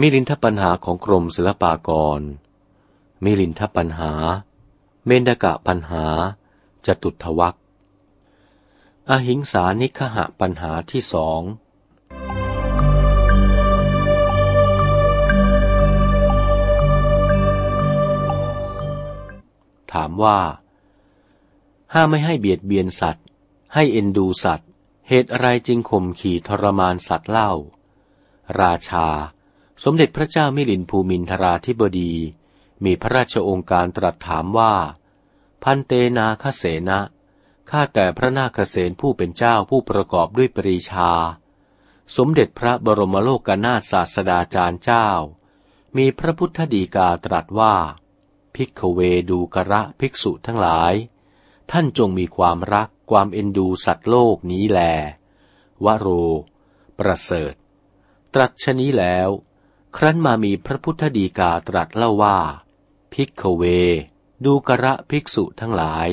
มิลินทปัญหาของกรมศิลปากร มิลินทปัญหา เมนดกะปัญหา จตุทวักอหิงสานิคหะปัญหาที่สอง ถามว่า ห้าไม่ให้เบียดเบียนสัตว์ ให้เอ็นดูสัตว์ เหตุอะไรจึงข่มขี่ทรมานสัตว์เล่า ราชา สมเด็จพระเจ้ามิลินภูมินทราธิบดี มีพระราชองค์การตรัสถามว่า พันเตนาคเสนะข้าแต่พระนาคเษนผู้เป็นเจ้าผู้ประกอบด้วยปรีชา สมเด็จพระบรมโลกนาถศาสดาจารย์เจ้า มีพระพุทธดีกาตรัสว่า ภิกขเวดูกระภิกษุทั้งหลาย ท่านจงมีความรักความเอ็นดูสัตว์โลกนี้แล วโร ประเสริฐ ตรัสชนี้แล้ว ครั้นมามีพระพุทธดีกาตรัสเล่าว่า ภิกขเว ดูกระภิกษุทั้งหลาย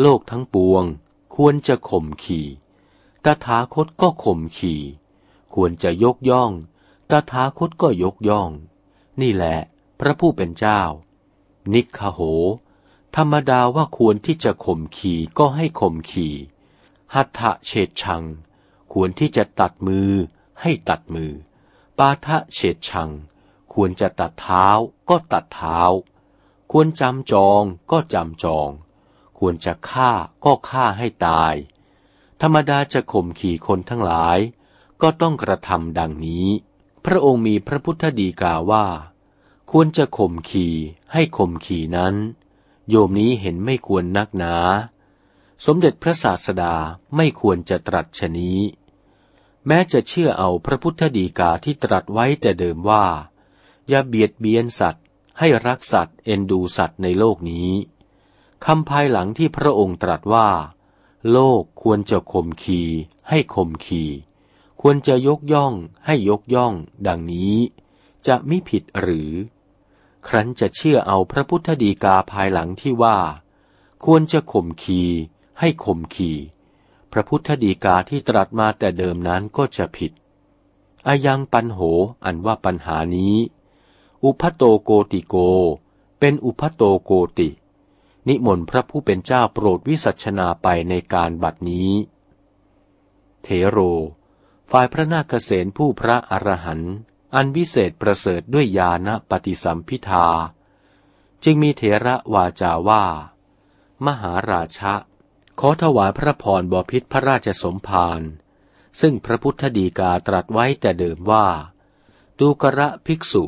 โลกทั้งปวง ควรจะข่มขี่ ตถาคตก็ข่มขี่ ควรจะยกย่อง ตถาคตก็ยกย่อง นี่แหละ พระผู้เป็นเจ้า นิคโห ธรรมดาว่าควรที่จะข่มขี่ก็ให้ข่มขี่หัตถะเฉดชัง ควรที่จะตัดมือให้ตัดมือ ปาทะเฉดชัง ควรจะตัดเท้าก็ตัดเท้า ควรจำจองก็จำจอง ควรจะฆ่าก็ฆ่าให้ตาย ธรรมดาจะข่มขี่คนทั้งหลาย ก็ต้องกระทำดังนี้ พระองค์มีพระพุทธดีกาว่า ควรจะข่มขี่ให้ข่มขี่นั้น โยมนี้เห็นไม่ควรนักหนา สมเด็จพระศาสดาไม่ควรจะตรัสชนี้ แม้จะเชื่อเอาพระพุทธดีกาที่ตรัสไว้แต่เดิมว่า อย่าเบียดเบียนสัตว์ ให้รักสัตว์เอ็นดูสัตว์ในโลกนี้คำภายหลังที่พระองค์ตรัสว่า โลกควรจะข่มขีให้ข่มขีควรจะยกย่องให้ยกย่อง ดังนี้ จะมิผิดหรือ ครั้นจะเชื่อเอาพระพุทธดีกาภายหลังที่ว่า ควรจะข่มขีให้ข่มขี พระพุทธดีกาที่ตรัสมาแต่เดิมนั้นก็จะผิดอายังปันโหอันว่าปัญหานี้ อุพัโตโกติโก เป็นอุพัโตโกติ นิมนต์พระผู้เป็นเจ้าโปรดวิสัชนาไปในการบัดนี้ เทโร ฝ่ายพระนาคเษนผู้พระอรหันต์อันวิเศษประเสริฐด้วยญาณปฏิสัมพิทา จึงมีเถระวาจาว่า มหาราชะ ขอถวายพระพรบพิษพระราชสมภารซึ่งพระพุทธดีกาตรัสไว้แต่เดิมว่า ดูกระภิกษุ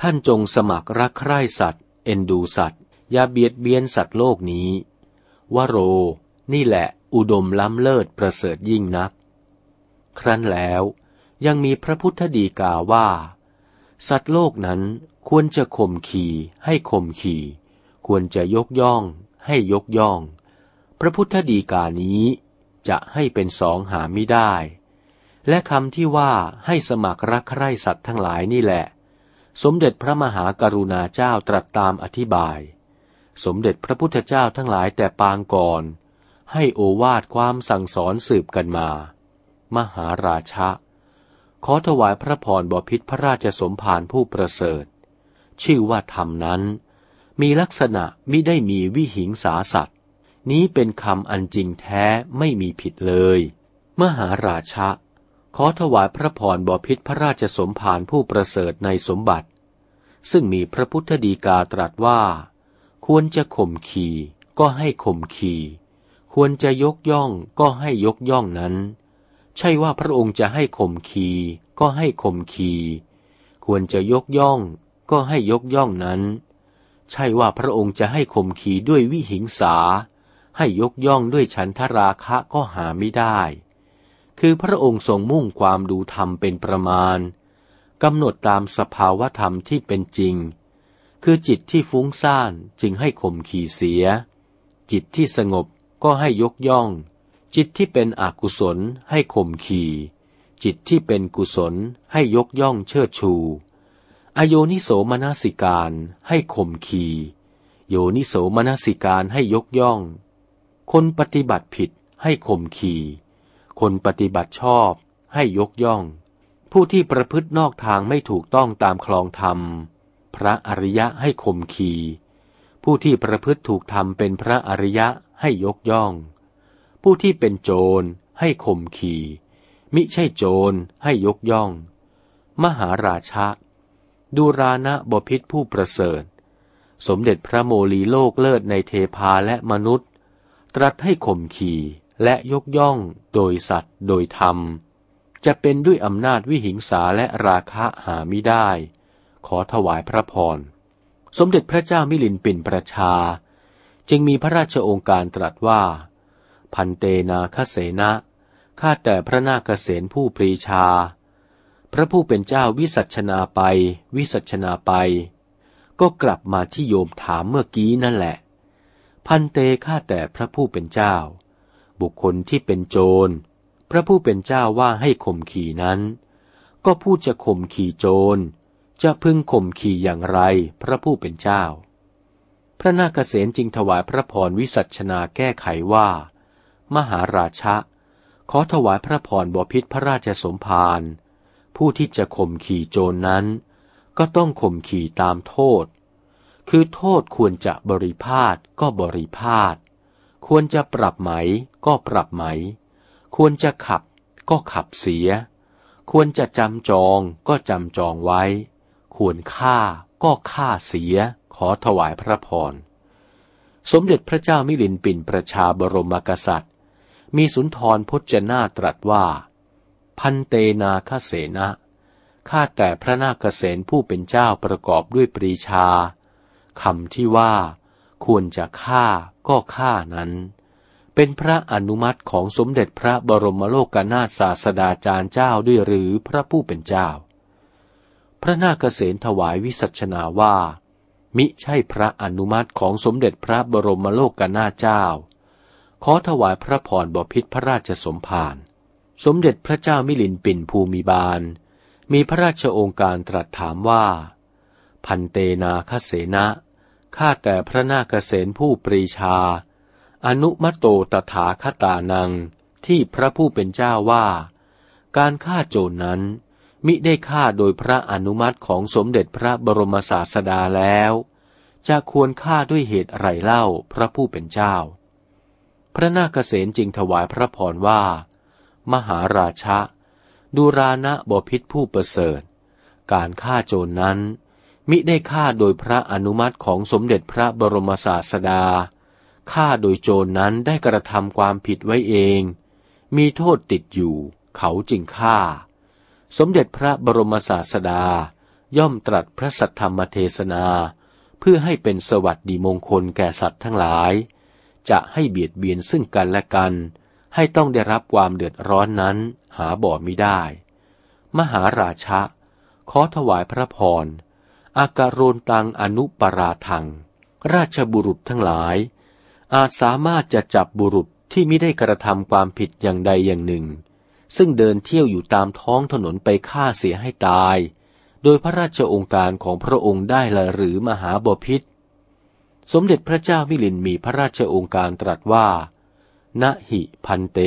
ท่านจงสมัครรักใคร่สัตว์ เอ็นดูสัตว์ อย่าเบียดเบียนสัตว์โลกนี้ วโร นี่แหละอุดมล้ำเลิศประเสริฐยิ่งนัก ครั้นแล้วยังมีพระพุทธดีกาว่า สัตว์โลกนั้นควรจะข่มขี่ให้ข่มขี่ ควรจะยกย่องให้ยกย่อง พระพุทธดีกานี้จะให้เป็นสองหาไม่ได้ และคำที่ว่าให้สมัครรักใคร่สัตว์ทั้งหลายนี่แหละ สมเด็จพระมหากรุณาเจ้าตรัสตามอธิบาย สมเด็จพระพุทธเจ้าทั้งหลายแต่ปางก่อน ให้โอวาทความสั่งสอนสืบกันมา มหาราชะ ขอถวายพระพรบพิษพระราชสมภารผู้ประเสริฐ ชื่อว่าธรรมนั้น มีลักษณะมิได้มีวิหิงสาสัตว์ นี้เป็นคำอันจริงแท้ไม่มีผิดเลย มหาราชะ ขอถวายพระพรบพิษพระราชสมภารผู้ประเสริฐในสมบัติ ซึ่งมีพระพุทธดีกาตรัสว่า ควรจะข่มขีก็ให้ข่มขีควรจะยกย่องก็ให้ยกย่องนั้น ใช่ว่าพระองค์จะให้ข่มขีก็ให้ข่มขีควรจะยกย่องก็ให้ยกย่องนั้น ใช่ว่าพระองค์จะให้ข่มขีด้วยวิหิงสา ให้ยกย่องด้วยฉันทราคะก็หาไม่ได้ คือพระองค์ทรงมุ่งความดูธรรมเป็นประมาณกำหนดตามสภาวธรรมที่เป็นจริง คือจิตที่ฟุ้งซ่านจึงให้ข่มขี่เสีย จิตที่สงบก็ให้ยกย่อง จิตที่เป็นอกุศลให้ข่มขี่จิตที่เป็นกุศลให้ยกย่องเชิดชู อโยนิโสมนสิการให้ข่มขี่โยนิโสมนสิการให้ยกย่อง คนปฏิบัติผิดให้ข่มขี คนปฏิบัติชอบให้ยกย่อง ผู้ที่ประพฤตินอกทางไม่ถูกต้องตามคลองธรรม พระอริยะให้ข่มขี ผู้ที่ประพฤติถูกธรรมเป็นพระอริยะให้ยกย่อง ผู้ที่เป็นโจรให้ข่มขี มิใช่โจรให้ยกย่อง มหาราชะดูรานะบพิษผู้ประเสริฐ สมเด็จพระโมลีโลกเลิศในเทพาและมนุษย์ ตรัสให้ข่มขีและยกย่องโดยสัตว์โดยธรรม จะเป็นด้วยอำนาจวิหิงสาและราคะหาไม่ได้ ขอถวายพระพร สมเด็จพระเจ้ามิลินปินประชา จึงมีพระราชโองการตรัสว่า พันเตนาคเสนะข้าแต่พระนาคเษนผู้ปรีชา พระผู้เป็นเจ้าวิสัชนาไป วิสัชนาไป ก็กลับมาที่โยมถามเมื่อกี้นั่นแหละ พันเตข้าแต่พระผู้เป็นเจ้า บุคคลที่เป็นโจร พระผู้เป็นเจ้าว่าให้ข่มขี่นั้น ก็ผู้จะข่มขี่โจร จะพึงข่มขี่อย่างไรพระผู้เป็นเจ้า พระนาคเษนจึงถวายพระพรวิสัชนาแก้ไขว่า มหาราชะ ขอถวายพระพรบพิษพระราชสมภารผู้ที่จะข่มขี่โจรนั้น ก็ต้องข่มขี่ตามโทษ คือโทษควรจะบริพาทก็บริพาทควรจะปรับไหมก็ปรับไหม ควรจะขับก็ขับเสีย ควรจะจำจองก็จำจองไว้ ควรฆ่าก็ฆ่าเสีย ขอถวายพระพร สมเด็จพระเจ้ามิลินปินประชาบรมกษัตริย์ มีสุนทรพจนาตรัสว่า พันเตนาคเสนะข้าแต่พระนาคเษนผู้เป็นเจ้าประกอบด้วยปรีชา คำที่ว่า ควรจะฆ่าก็ฆ่านั้น เป็นพระอนุมัติของสมเด็จพระบรมโลกนาถศาสดาจารย์เจ้าด้วยหรือพระผู้เป็นเจ้า พระนาคเษนถวายวิสัชนาว่า มิใช่พระอนุมัติของสมเด็จพระบรมโลกนาถเจ้า ขอถวายพระพรบพิษพระราชสมภารสมเด็จพระเจ้ามิลินปินภูมิบาล มีพระราชโองการตรัสถามว่า พันเตนาคเสนะข้าแต่พระนาคเษนผู้ปรีชา อนุมโตตถาคตานัง ที่พระผู้เป็นเจ้าว่า การฆ่าโจรนั้น มิได้ฆ่าโดยพระอนุมัติของสมเด็จพระบรมศาสดาแล้ว จะควรฆ่าด้วยเหตุไรเล่าพระผู้เป็นเจ้า พระนาคเษนจึงถวายพระพรว่า มหาราชะดูรานะบพิษผู้ประเสริฐ การฆ่าโจรนั้น มิได้ฆ่าโดยพระอนุมัติของสมเด็จพระบรมศาสดา ฆ่าโดยโจรนั้นได้กระทำความผิดไว้เอง มีโทษติดอยู่ เขาจึงฆ่า สมเด็จพระบรมศาสดา ย่อมตรัสพระสัทธรรมเทศนา เพื่อให้เป็นสวัสดีมงคลแก่สัตว์ทั้งหลาย จะให้เบียดเบียนซึ่งกันและกัน ให้ต้องได้รับความเดือดร้อนนั้นหาบ่อมิได้ มหาราชะขอถวายพระพร อาการนตังอนุปราทัง ราชบุรุษทั้งหลาย อาจสามารถจะจับบุรุษที่ไม่ได้กระทำความผิดอย่างใดอย่างหนึ่ง ซึ่งเดินเที่ยวอยู่ตามท้องถนนไปฆ่าเสียให้ตาย โดยพระราชองค์การของพระองค์ได้ละหรือมหาบพิษ สมเด็จพระเจ้ามิลินมีพระราชองค์การตรัสว่า ณหิพันเต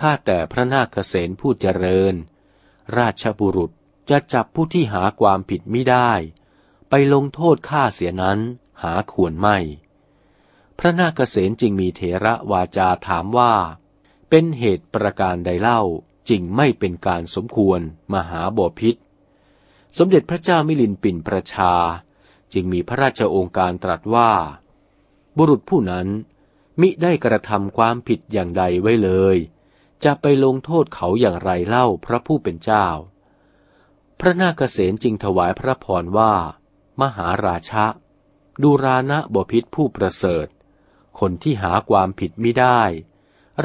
ข้าแต่พระนาคเษนผู้เจริญ ราชบุรุษ จะจับผู้ที่หาความผิดไม่ได้ ไปลงโทษฆ่าเสียนั้นหาควรไม่ พระนาคเษนจึงมีเถระวาจาถามว่า เป็นเหตุประการใดเล่าจึงไม่เป็นการสมควรมหาบอพิษ สมเด็จพระเจ้ามิลินปินประชา จึงมีพระราชโองการตรัสว่า บุรุษผู้นั้นมิได้กระทำความผิดอย่างใดไว้เลย จะไปลงโทษเขาอย่างไรเล่าพระผู้เป็นเจ้า พระนาคเษนจึงถวายพระพรว่า มหาราชะดูรานะบพิษผู้ประเสริฐ คนที่หาความผิดไม่ได้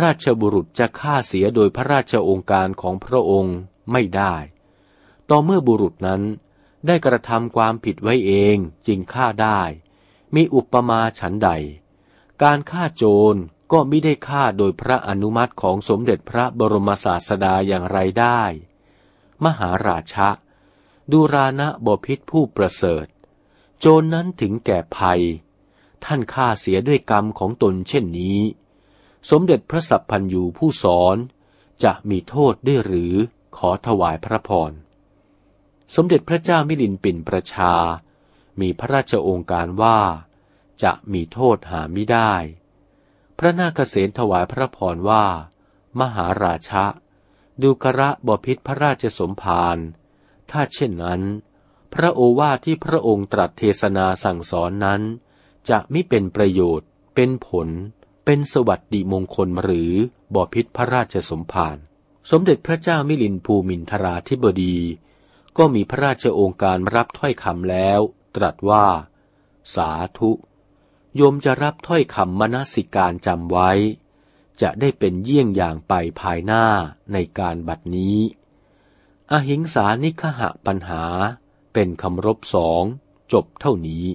ราชบุรุษจะฆ่าเสียโดยพระราชองค์การของพระองค์ไม่ได้ ต่อเมื่อบุรุษนั้นได้กระทำความผิดไว้เองจึงฆ่าได้ มีอุปมาฉันใด การฆ่าโจรก็ไม่ได้ฆ่าโดยพระอนุมัติของสมเด็จพระบรมศาสดาอย่างไรได้ มหาราชะ ดูรานะบพิษผู้ประเสริฐ โจรนนั้นถึงแก่ภัย ท่านฆ่าเสียด้วยกรรมของตนเช่นนี้ สมเด็จพระสัพพันยูผู้สอน จะมีโทษได้หรือขอถวายพระพร สมเด็จพระเจ้ามิลินปินประชา มีพระราชองค์การว่า จะมีโทษหาไม่ได้ พระนาคเษนถวายพระพรว่า มหาราชะดูกระบพิษพระราชสมภาร ถ้าเช่นนั้น พระโอวาทที่พระองค์ตรัสเทศนาสั่งสอนนั้น จะไมิเป็นประโยชน์ เป็นผล เป็นสวัสดิมงคลหรือบอพิษพระราชสมภารสมเด็จพระเจ้ามิลินภูมินทราธิบดี ก็มีพระราชโองการรับถ้อยคำแล้ว ตรัสว่า สาธุโยมจะรับถ้อยคำมนสิการจำไว้ จะได้เป็นเยี่ยงอย่างไปภายหน้าในการบัดนี้ อหิงสานิคหะปัญหาเป็นคำรบสองจบเท่านี้